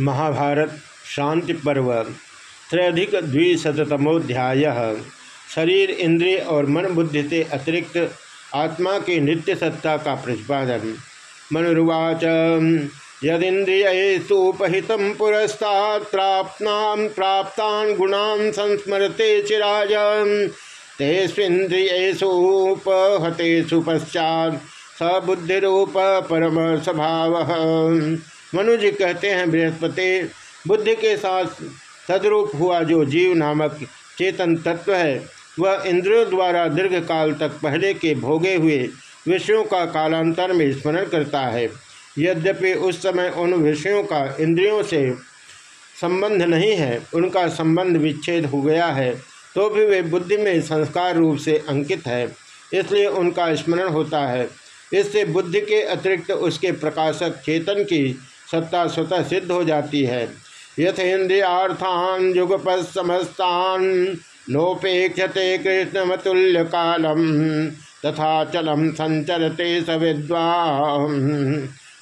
महाभारत शांति पर्व त्रयधिक द्विशतमोध्याय शरीर, इंद्रिय और मन बुद्धि से अतिरिक्त आत्मा की नित्य सत्ता का प्रतिपादन। मनुर्वाच यदिंद्रियसुपहित पुरस्ताप्ना प्राप्तान गुणान संस्मरते चिराज तेस्विंद्रियसुपहतेषु पश्चात सबुद्धिरूप परम स्वभाव मनु जी कहते हैं, बृहस्पति, बुद्धि के साथ सदरूप हुआ जो जीव नामक चेतन तत्व है। वह इंद्रियों द्वारा दीर्घ काल तक पहले के भोगे हुए विषयों का कालांतर में स्मरण करता है। यद्यपि उस समय उन विषयों का इंद्रियों से संबंध नहीं है, उनका संबंध विच्छेद हो गया है तो भी वे बुद्धि में संस्कार रूप से अंकित है, इसलिए उनका स्मरण होता है। इससे बुद्धि के अतिरिक्त उसके प्रकाशक चेतन की सत्ता स्वतः सिद्ध हो जाती है। यथेन्द्रियार्थान युगप समस्तान नोपेक्षते कृष्णमतुल्य कालम तथा चलम संचरते स विद्वा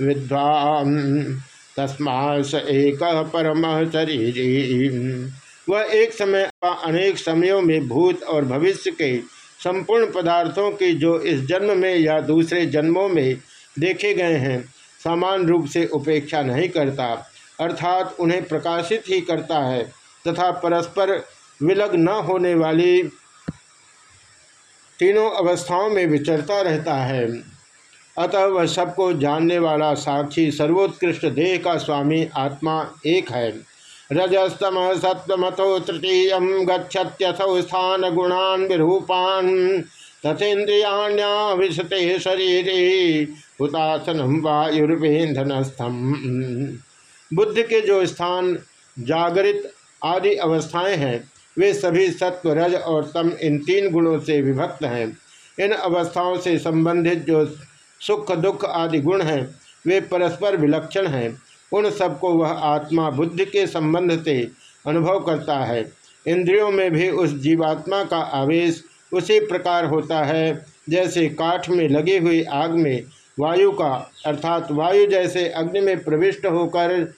विद्वान तस्मा स एक परम शरीर। वह एक समय अनेक समयों में भूत और भविष्य के संपूर्ण पदार्थों की जो इस जन्म में या दूसरे जन्मों में देखे गए हैं समान रूप से उपेक्षा नहीं करता, अर्थात उन्हें प्रकाशित ही करता है, तथा परस्पर विलग न होने वाली तीनों अवस्थाओं में विचरता रहता है। अतः वह सबको जानने वाला साक्षी सर्वोत्कृष्ट देह का स्वामी आत्मा एक है। रजस्तम सत्वमतो तृतीय गच्छत्यसौ स्थान गुणान विरूपान तथेन्द्रियाण्या विशते शरीर हुतासनम वायुर्वेधनस्थम बुद्ध के जो स्थान, जागृत आदि अवस्थाएँ हैं, वे सभी सत्व रज और तम इन तीन गुणों से विभक्त हैं। इन अवस्थाओं से संबंधित जो सुख, दुख आदि गुण हैं, वे परस्पर विलक्षण हैं। उन सबको वह आत्मा बुद्धि के संबंध से अनुभव करता है। इंद्रियों में भी उस जीवात्मा का आवेश उसी प्रकार होता है। जैसे काठ में लगी हुई आग में वायु का, अर्थात वायु जैसे अग्नि में प्रविष्ट होकर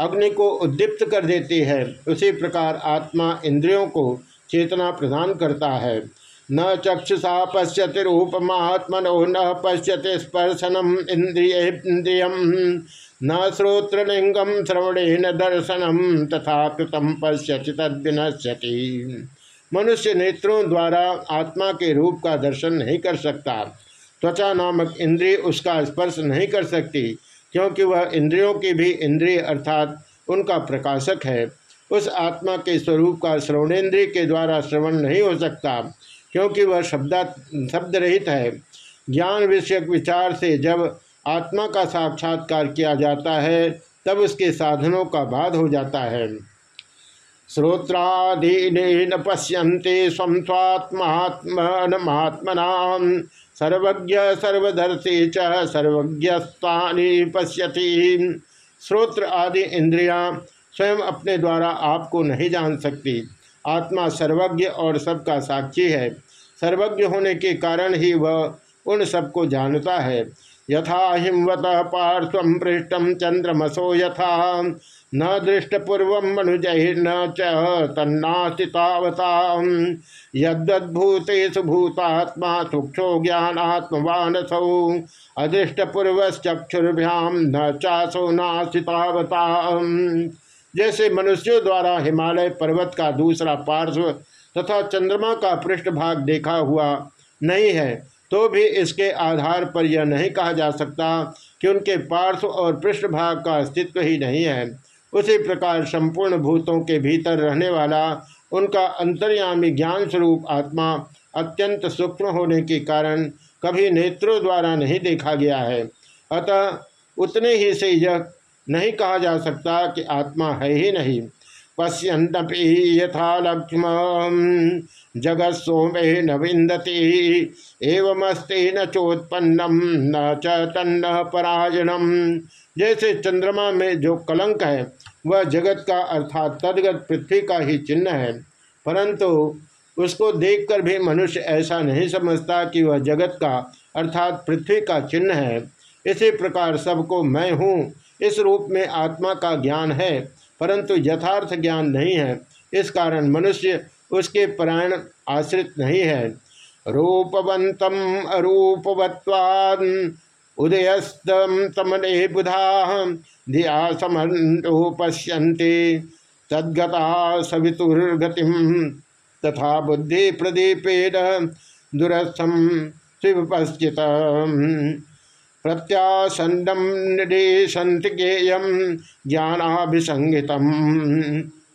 अग्नि को उद्दीप्त कर देती है, उसी प्रकार आत्मा इंद्रियों को चेतना प्रदान करता है। न चक्षुषा पश्यति रूपमात्मनो, न पश्यति स्पर्शनम इंद्रिय इंद्रियम न श्रोत्रलिंगम न दर्शनम, तथा कृतम पश्यति तद विनश्यति मनुष्य नेत्रों द्वारा आत्मा के रूप का दर्शन नहीं कर सकता। त्वचा नामक इंद्रिय उसका स्पर्श नहीं कर सकती, क्योंकि वह इंद्रियों की भी इंद्रिय अर्थात उनका प्रकाशक है। उस आत्मा के स्वरूप का श्रवणेन्द्रिय के द्वारा श्रवण नहीं हो सकता, क्योंकि वह शब्दा शब्द रहित है। ज्ञान विषयक विचार से जब आत्मा का साक्षात्कार किया जाता है, तब उसके साधनों का बाध हो जाता है। श्रोत्रादीन पश्यन्ते स्व स्वात्मात्मनमात्मना। सर्वज्ञ सर्वदर्शी च सर्वज्ञस्तानि पश्यति। श्रोत्र आदि इंद्रियाँ स्वयं अपने द्वारा आपको नहीं जान सकती। आत्मा सर्वज्ञ और सबका साक्षी है। सर्वज्ञ होने के कारण ही वह उन सबको जानता है। यथा हिमवत पार्श्व पृष्ठम चंद्रमसो यथा। न दृष्टपूर्व मनुजैर्न च तन्नास्तितावता यद्भूतेषु भूतात्मा सूक्षो ज्ञानात्मवानसौ। अदृष्टपूर्वश्चक्षुर्भ्याम न चासो नास्तितावता जैसे मनुष्यों द्वारा हिमालय पर्वत का दूसरा पार्श्व तथा चंद्रमा का पृष्ठभाग देखा हुआ नहीं है तो भी इसके आधार पर यह नहीं कहा जा सकता कि उनके पार्श्व और पृष्ठभाग का अस्तित्व ही नहीं है। उसी प्रकार संपूर्ण भूतों के भीतर रहने वाला उनका अंतर्यामी ज्ञान स्वरूप आत्मा अत्यंत सूक्ष्म होने के कारण कभी नेत्रों द्वारा नहीं देखा गया है। अतः उतने ही से यह नहीं कहा जा सकता कि आत्मा है ही नहीं। पश्यंतपि यथा लक्ष्म जगत सोमे न विंदती एवमस्ते न चोत्पन्नम न चन्न पराजनम जैसे चंद्रमा में जो कलंक है, वह जगत का अर्थात तदगत पृथ्वी का ही चिन्ह है। परंतु उसको देखकर भी मनुष्य ऐसा नहीं समझता कि वह जगत का अर्थात पृथ्वी का चिन्ह है। इसी प्रकार सबको मैं हूँ। इस रूप में आत्मा का ज्ञान है। परंतु यथार्थ ज्ञान नहीं है। इस कारण मनुष्य उसके परायण आश्रित नहीं है। रूपवंतम अरूपवत्वाद उदयस्तम तमने बुधा धिया समो तद्गता सवितुर्गति तथा बुद्धि प्रदीपेन दुरस्थम शिवपश्चित प्रत्यासंडम निदेशंत ज्ञेयम ज्ञानाभिसंगितम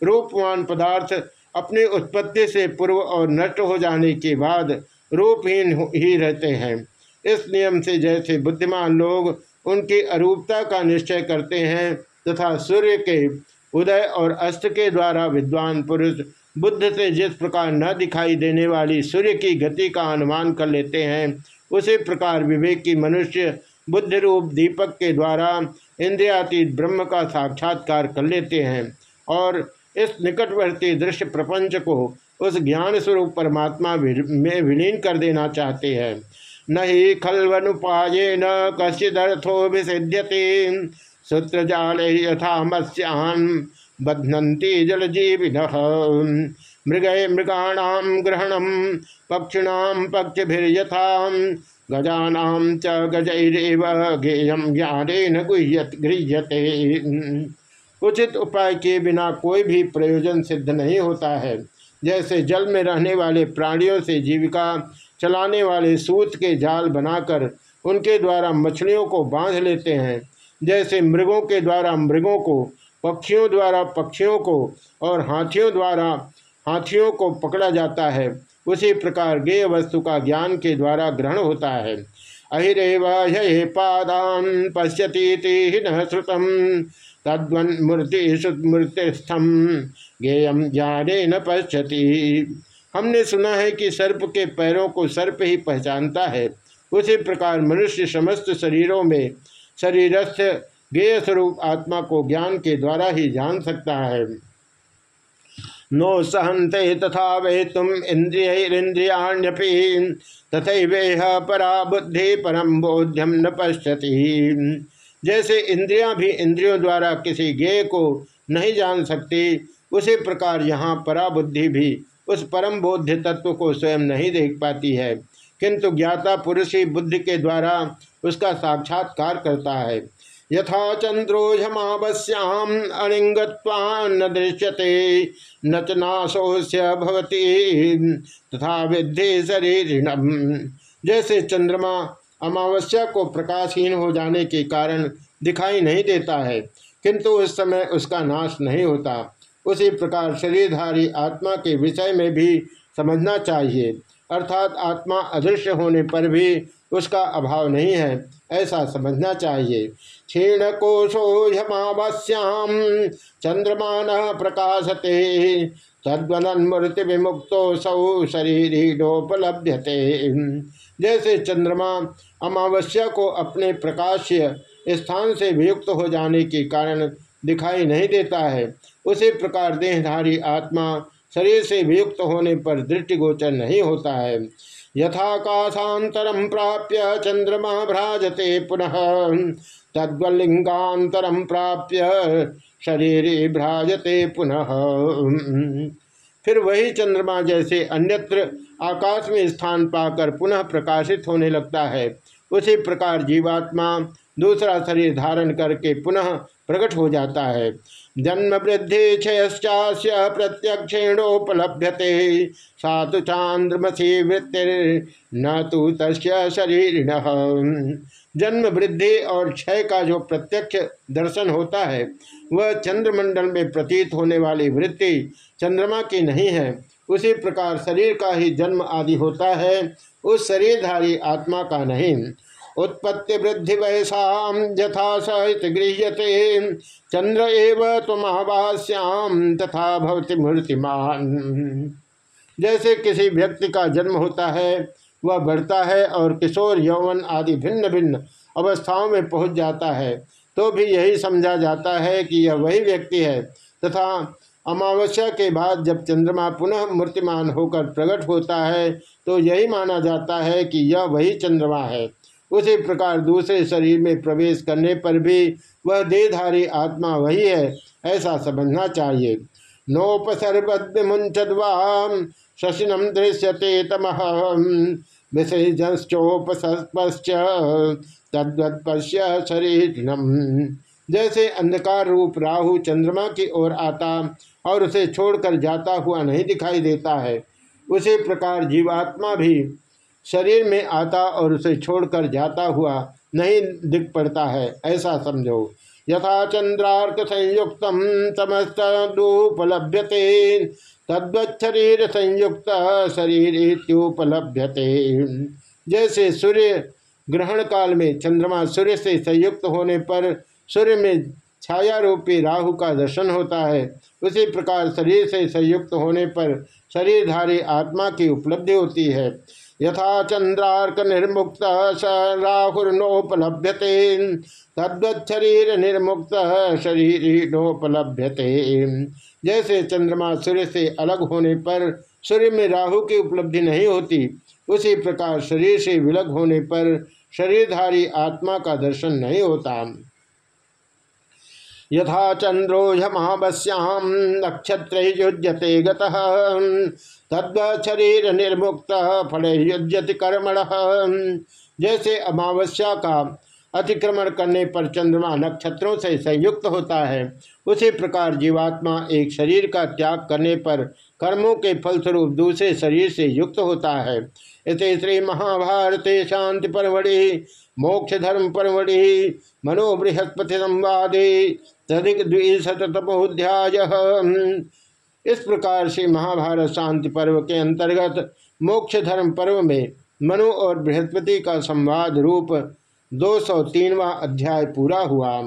रूपवान पदार्थ अपनी उत्पत्ति से पूर्व और नष्ट हो जाने के बाद रूपहीन ही रहते हैं। इस नियम से जैसे बुद्धिमान लोग उनकी अरूपता का निश्चय करते हैं तथा सूर्य के उदय और अस्त के द्वारा विद्वान पुरुष बुद्ध से जिस प्रकार न दिखाई देने वाली सूर्य की गति का अनुमान कर लेते हैं, उसी प्रकार विवेक की मनुष्य बुद्ध रूप दीपक के द्वारा इंद्रियातीत ब्रह्म का साक्षात्कार कर लेते हैं और इस निकटवर्ती दृश्य प्रपंच को उस ज्ञान स्वरूप परमात्मा में विलीन कर देना चाहते हैं। न ही खलवनुपाये न कश्चिदर्थोभिषिध्यते सूत्र जाल यथा मत्स्यान बध्नती जलजीविन। मृग मृगाणाम ग्रहणम पक्षिणाम पक्षिर्यथा गजानाम च गजैरव गेयम ज्ञान गृह्यते। उचित उपाय के बिना कोई भी प्रयोजन सिद्ध नहीं होता है। जैसे जल में रहने वाले प्राणियों से जीविका चलाने वाले सूत के जाल बनाकर उनके द्वारा मछलियों को बाँध लेते हैं। जैसे मृगों के द्वारा मृगों को, पक्षियों द्वारा पक्षियों को और हाथियों द्वारा हाथियों को पकड़ा जाता है। उसी प्रकार गेय वस्तु का ज्ञान के द्वारा ग्रहण होता है। अहिरेव हे पादान पश्यती न श्रुतम। तद्वन्मूर्ति सुमूर्तिस्थम गेयम ज्ञाने न पश्यति। हमने सुना है कि सर्प के पैरों को सर्प ही पहचानता है। उसी प्रकार मनुष्य समस्त शरीरों में शरीरस्थ गेय स्वरूप आत्मा को ज्ञान के द्वारा ही जान सकता है। नो सहंते तथा वे तुम इंद्रियंद्रियाण्यपि तथा परा बुद्धि परम बोध्यम न पश्यति। जैसे इंद्रियाँ भी इंद्रियों द्वारा किसी गेय को नहीं जान सकती, उसी प्रकार यहाँ पराबुद्धि भी उस परम बोध्य तत्व को स्वयं नहीं देख पाती है। किंतु ज्ञाता पुरुष ही बुद्धि के द्वारा उसका साक्षात्कार करता है। यथा चंद्रोझमावश्याम अणिंगत्वान्न दृश्यते, न नचनाशोस्य भवती, तथा विद्धि शरीर जैसे चंद्रमा अमावस्या को प्रकाशहीन हो जाने के कारण दिखाई नहीं देता है, किंतु उस समय उसका नाश नहीं होता। उसी प्रकार शरीरधारी आत्मा के विषय में भी समझना चाहिए, अर्थात आत्मा अदृश्य होने पर भी उसका अभाव नहीं है। ऐसा समझना चाहिए। क्षीण कोशोमावश्याम चंद्रमान प्रकाशते। तद्वन मूर्ति विमुक्तो सौ शरीरोपलभ्यते जैसे चंद्रमा अमावस्या को अपने प्रकाश्य स्थान से वियुक्त हो जाने के कारण दिखाई नहीं देता है, उसी प्रकार देहधारी आत्मा शरीर से वियुक्त होने पर दृष्टिगोचर नहीं होता है। यथाकाशांतरम प्राप्य चंद्रमा भ्राजते पुनः। तद्वलिंगातर प्राप्य शरीर भ्राजते पुनः। फिर वही चंद्रमा जैसे अन्यत्र आकाश में स्थान पाकर पुनः प्रकाशित होने लगता है। उसी प्रकार जीवात्मा दूसरा शरीर धारण करके पुनः प्रकट हो जाता है। जन्म वृद्धि क्षयश्चास्य प्रत्यक्षेणोपलभ्यते। सा तो चांद्रमसी वृत्तिर न तो तस्य जन्म वृद्धि और क्षय का जो प्रत्यक्ष दर्शन होता है, वह चंद्रमंडल में प्रतीत होने वाली वृत्ति चंद्रमा की नहीं है। उसी प्रकार शरीर का ही जन्म आदि होता है, उस शरीरधारी आत्मा का नहीं। उत्पत्ति वृद्धि वैसा यथा सहित गृह्यते। चंद्र एव तुमावास्याम तथा भवती मूर्तिमान। जैसे किसी व्यक्ति का जन्म होता है, वह बढ़ता है और किशोर, यौवन आदि भिन्न भिन्न अवस्थाओं में पहुँच जाता है तो भी यही समझा जाता है कि यह वही व्यक्ति है तथा अमावस्या के बाद जब चंद्रमा पुनः मूर्तिमान होकर प्रकट होता है तो यही माना जाता है कि यह वही चंद्रमा है। उसी प्रकार दूसरे शरीर में प्रवेश करने पर भी वह देहधारी आत्मा वही है, ऐसा समझना चाहिए। नोपसर्वद्विमुंचद्वाम शशिनम दृश्यते तम विसर्जोपस्पश्च तद्वत्पश्य शरीरम जैसे अंधकार रूप राहु चंद्रमा की ओर आता और उसे छोड़कर जाता हुआ नहीं दिखाई देता है, उसी प्रकार जीवात्मा भी शरीर में आता और उसे छोड़कर जाता हुआ नहीं दिख पड़ता है, ऐसा समझो। यथा चंद्रार्क संयुक्त तमस्तुपलभ्यते तद्वच्छरीर संयुक्त शरीर उपलभ्यते जैसे सूर्य ग्रहण काल में चंद्रमा सूर्य से संयुक्त होने पर सूर्य में छाया रूपी राहु का दर्शन होता है। उसी प्रकार शरीर से संयुक्त होने पर शरीरधारी आत्मा की उपलब्धि होती है। यथा चंद्रार्क निर्मुक्त स राहुर्नोपलभ्यते तद्वच्छरीर निर्मुक्त शरीर नोपलभ्यते। जैसे चंद्रमा सूर्य से अलग होने पर सूर्य में राहु की उपलब्धि नहीं होती, उसी प्रकार शरीर से विलग होने पर शरीरधारी आत्मा का दर्शन नहीं होता। यथा चंद्रो यमावस्याम नक्षत्र युज्यते गरीर निर्मुक्त फल युज्यति कर्मण। जैसे अमावस्या का अतिक्रमण करने पर चंद्रमा नक्षत्रों से संयुक्त होता है। उसी प्रकार जीवात्मा एक शरीर का त्याग करने पर कर्मों के फलस्वरूप दूसरे शरीर से युक्त होता है। इस श्री महाभारते शांति परवड़ी मोक्ष धर्म परवड़ी मनोबृहस्पति संवादे तदिक इस प्रकार से महाभारत शांति पर्व के अंतर्गत मोक्ष धर्म पर्व में मनु और बृहस्पति का संवाद रूप दो सौ तीनवा अध्याय पूरा हुआ।